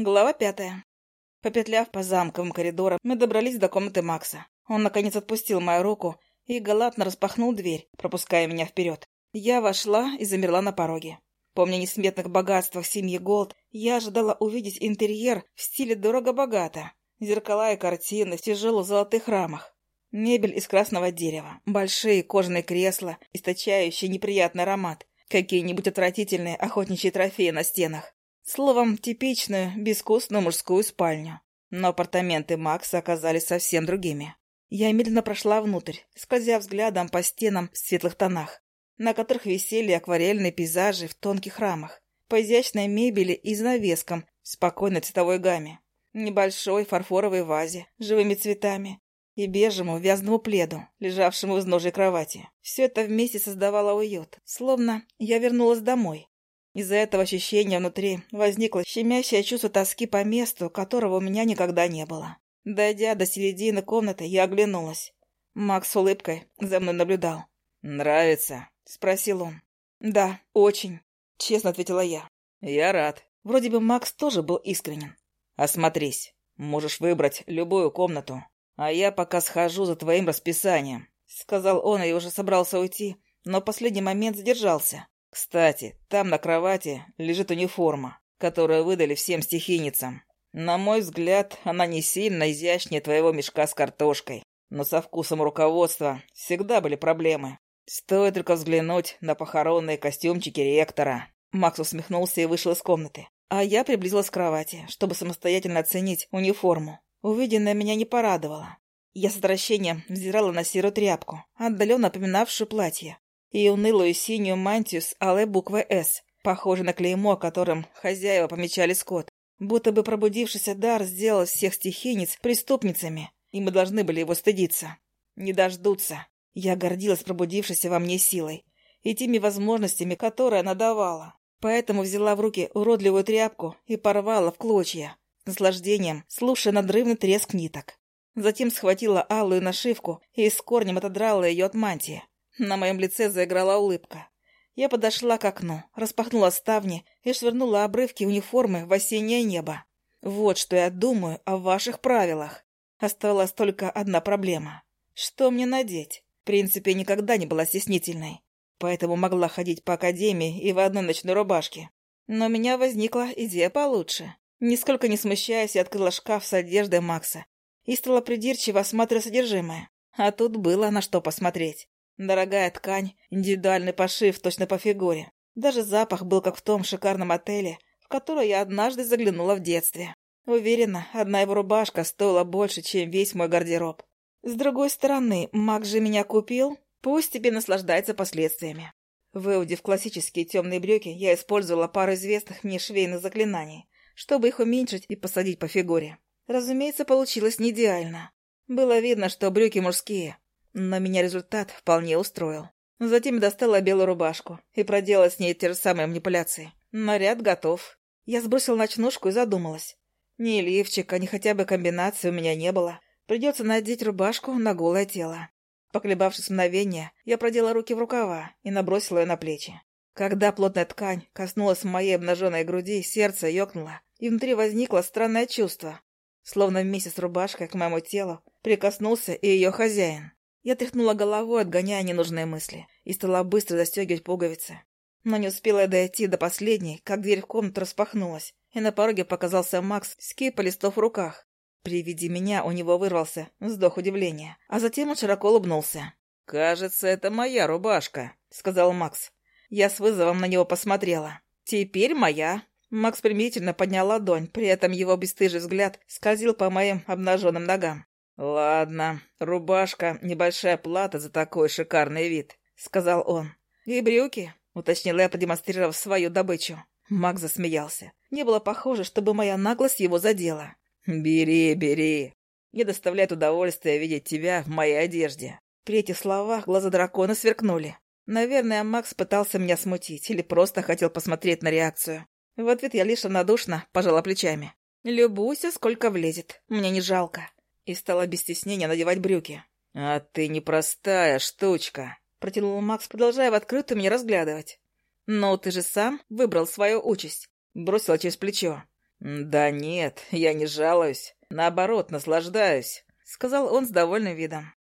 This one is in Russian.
Глава пятая. Попетляв по замковым коридорам, мы добрались до комнаты Макса. Он, наконец, отпустил мою руку и галантно распахнул дверь, пропуская меня вперед. Я вошла и замерла на пороге. Помня несметных богатствах семьи Голд, я ожидала увидеть интерьер в стиле дорого-богато. Зеркала и картины в тяжелых золотых рамах. Мебель из красного дерева, большие кожаные кресла, источающие неприятный аромат, какие-нибудь отвратительные охотничьи трофеи на стенах. Словом, типичную, безвкусную мужскую спальню. Но апартаменты Макса оказались совсем другими. Я медленно прошла внутрь, скользя взглядом по стенам в светлых тонах, на которых висели акварельные пейзажи в тонких рамах, по изящной мебели и занавескам в спокойной цветовой гамме, небольшой фарфоровой вазе с живыми цветами и бежевому вязному пледу, лежавшему в изножьей кровати. Все это вместе создавало уют, словно я вернулась домой, из-за этого ощущения внутри возникло щемящее чувство тоски по месту, которого у меня никогда не было. Дойдя до середины комнаты, я оглянулась. Макс с улыбкой за мной наблюдал. «Нравится?» — спросил он. «Да, очень», — честно ответила я. «Я рад». Вроде бы Макс тоже был искренен. «Осмотрись. Можешь выбрать любую комнату. А я пока схожу за твоим расписанием», — сказал он и уже собрался уйти, но в последний момент задержался. Кстати, там на кровати лежит униформа, которую выдали всем стихийницам. На мой взгляд, она не сильно изящнее твоего мешка с картошкой. Но со вкусом руководства всегда были проблемы. Стоит только взглянуть на похоронные костюмчики ректора. Макс усмехнулся и вышел из комнаты. А я приблизилась к кровати, чтобы самостоятельно оценить униформу. Увиденное меня не порадовало. Я с отвращением взирала на серую тряпку, отдаленно напоминавшую платье и унылую синюю мантию с алой буквой «С», похожей на клеймо, которым хозяева помечали скот. Будто бы пробудившийся дар сделал всех стихийниц преступницами, и мы должны были его стыдиться. Не дождутся. Я гордилась пробудившейся во мне силой и теми возможностями, которые она давала. Поэтому взяла в руки уродливую тряпку и порвала в клочья, с наслаждением, слушая надрывный треск ниток. Затем схватила алую нашивку и с корнем отодрала ее от мантии. На моем лице заиграла улыбка. Я подошла к окну, распахнула ставни и швырнула обрывки униформы в осеннее небо. Вот что я думаю о ваших правилах. Осталась только одна проблема. Что мне надеть? В принципе, никогда не была стеснительной. Поэтому могла ходить по академии и в одной ночной рубашке. Но у меня возникла идея получше. Нисколько не смущаясь, я открыла шкаф с одеждой Макса и стала придирчиво осматривать содержимое. А тут было на что посмотреть. Дорогая ткань, индивидуальный пошив точно по фигуре. Даже запах был как в том шикарном отеле, в который я однажды заглянула в детстве. Уверена, одна его рубашка стоила больше, чем весь мой гардероб. С другой стороны, Мак же меня купил, пусть тебе наслаждается последствиями. Выудив классические темные брюки, я использовала пару известных мне швейных заклинаний, чтобы их уменьшить и посадить по фигуре. Разумеется, получилось не идеально. Было видно, что брюки мужские, но меня результат вполне устроил. Затем достала белую рубашку и проделала с ней те же самые манипуляции. Наряд готов. Я сбросила ночнушку и задумалась. Ни лифчика, ни хотя бы комбинации у меня не было. Придется надеть рубашку на голое тело. Поколебавшись мгновение, я продела руки в рукава и набросила ее на плечи. Когда плотная ткань коснулась моей обнаженной груди, сердце ёкнуло, и внутри возникло странное чувство. Словно вместе с рубашкой к моему телу прикоснулся и ее хозяин. Я тряхнула головой, отгоняя ненужные мысли, и стала быстро застегивать пуговицы. Но не успела я дойти до последней, как дверь в комнату распахнулась, и на пороге показался Макс с кипой листов в руках. При виде меня у него вырвался вздох удивления, а затем он широко улыбнулся. «Кажется, это моя рубашка», — сказал Макс. Я с вызовом на него посмотрела. «Теперь моя». Макс примирительно поднял ладонь, при этом его бесстыжий взгляд скользил по моим обнаженным ногам. «Ладно, рубашка — небольшая плата за такой шикарный вид», — сказал он. «И брюки», — уточнила я, продемонстрировав свою добычу. Мак засмеялся. Не было похоже, чтобы моя наглость его задела. «Бери, бери. Мне доставляет удовольствие видеть тебя в моей одежде». При этих словах глаза дракона сверкнули. Наверное, Макс пытался меня смутить или просто хотел посмотреть на реакцию. В ответ я лишь равнодушно пожала плечами. «Любуйся, сколько влезет. Мне не жалко» и стала без стеснения надевать брюки. «А ты непростая штучка», — протянул Макс, продолжая в открытую меня разглядывать. «Но ты же сам выбрал свою участь», — бросила через плечо. «Да нет, я не жалуюсь. Наоборот, наслаждаюсь», — сказал он с довольным видом.